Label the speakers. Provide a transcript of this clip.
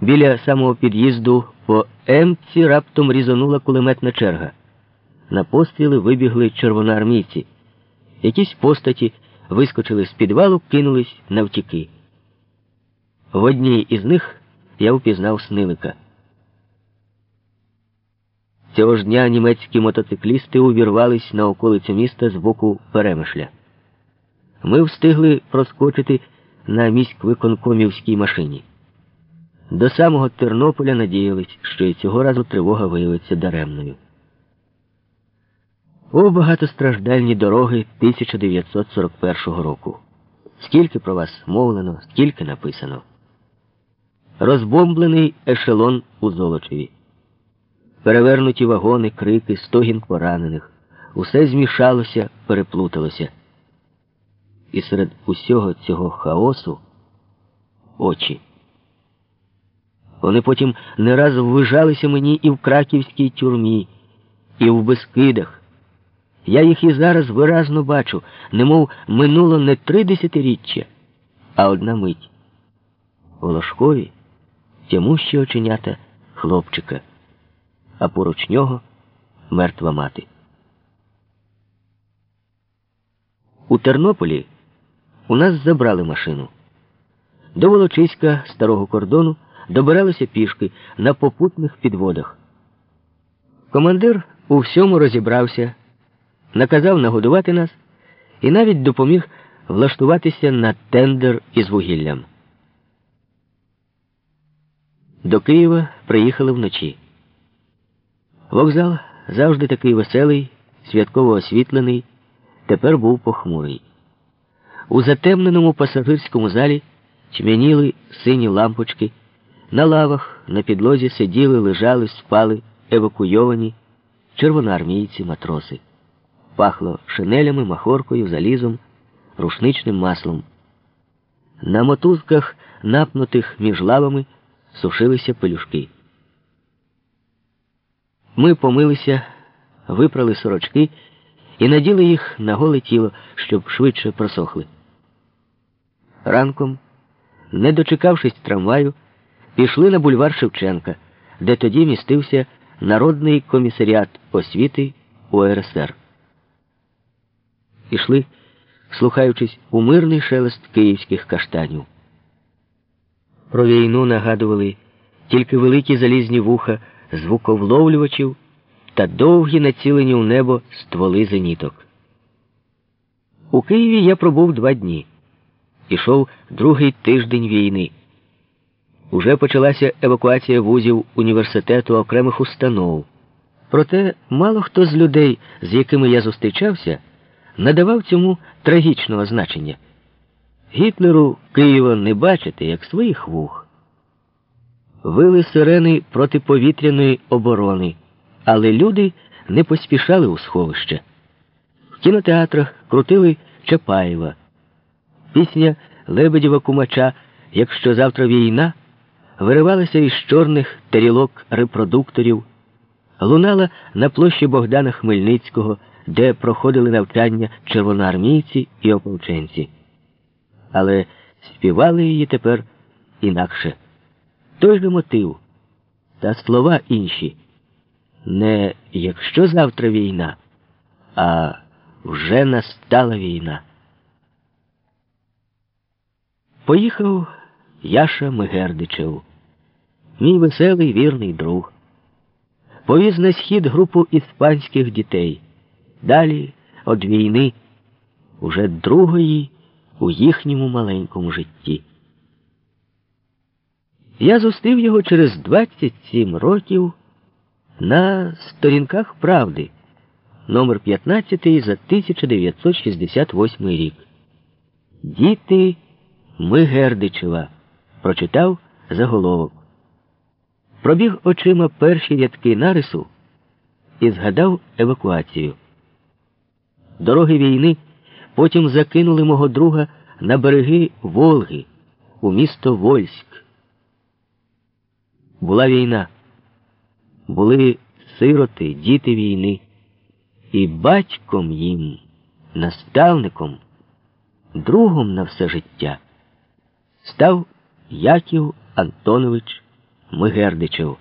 Speaker 1: Біля самого під'їзду по Емці раптом різонула кулеметна черга. На постріли вибігли червоноармійці. Якісь постаті вискочили з підвалу, кинулись навтіки. В одній із них я впізнав снилика. Цього ж дня німецькі мотоциклісти увірвались на околицю міста з боку Перемишля. Ми встигли проскочити на міськвиконкомівській машині. До самого Тернополя надіялись, що і цього разу тривога виявиться даремною. О багатостраждальні дороги 1941 року. Скільки про вас мовлено, скільки написано. Розбомблений ешелон у Золочеві. Перевернуті вагони, крики, стогін поранених. Усе змішалося, переплуталося. І серед усього цього хаосу очі. Вони потім не раз ввижалися мені і в краківській тюрмі, і в Бескидах. Я їх і зараз виразно бачу, немов минуло не три десятиріччя, а одна мить. Волошкові тямущі оченята хлопчика, а поруч нього мертва мати. У Тернополі у нас забрали машину. До Волочиська старого кордону добиралися пішки на попутних підводах. Командир у всьому розібрався, наказав нагодувати нас і навіть допоміг влаштуватися на тендер із вугіллям. До Києва приїхали вночі. Вокзал завжди такий веселий, святково освітлений, тепер був похмурий. У затемненому пасажирському залі тьмяніли сині лампочки. На лавах, на підлозі сиділи, лежали, спали, евакуйовані червоноармійці, матроси. Пахло шинелями, махоркою, залізом, рушничним маслом. На мотузках, напнутих між лавами, сушилися пелюшки. Ми помилися, випрали сорочки і наділи їх на голе тіло, щоб швидше просохли. Ранком, не дочекавшись трамваю, пішли на бульвар Шевченка, де тоді містився Народний комісаріат освіти УРСР. Ішли, слухаючись у мирний шелест київських каштанів. Про війну нагадували тільки великі залізні вуха звуковловлювачів та довгі націлені у небо стволи зеніток. У Києві я пробув два дні. Ішов другий тиждень війни. Уже почалася евакуація вузів університету окремих установ. Проте мало хто з людей, з якими я зустрічався, надавав цьому трагічного значення. Гітлеру Києва не бачити, як своїх вух. Вили сирени протиповітряної оборони, але люди не поспішали у сховище. В кінотеатрах крутили Чапаєва. Пісня Лебедєва Кумача Якщо завтра війна виривалася із чорних тарілок репродукторів, лунала на площі Богдана Хмельницького, де проходили навчання червоноармійці і ополченці. Але співали її тепер інакше. Той же мотив та слова інші. Не якщо завтра війна, а вже настала війна. Поїхав Яша Мигердичев, мій веселий вірний друг. Повіз на схід групу іспанських дітей. Далі від війни, уже другої у їхньому маленькому житті. Я зустрів його через 27 років на сторінках правди, номер 15 за 1968 рік. Діти Мигердичева прочитав заголовок. Пробіг очима перші рядки нарису і згадав евакуацію. Дороги війни потім закинули мого друга на береги Волги у місто Вольськ. Була війна, були сироти, діти війни, і батьком їм, наставником, другом на все життя став Яків Антонович Мигердичев.